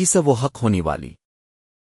کی سب وہ حق ہونے والی۔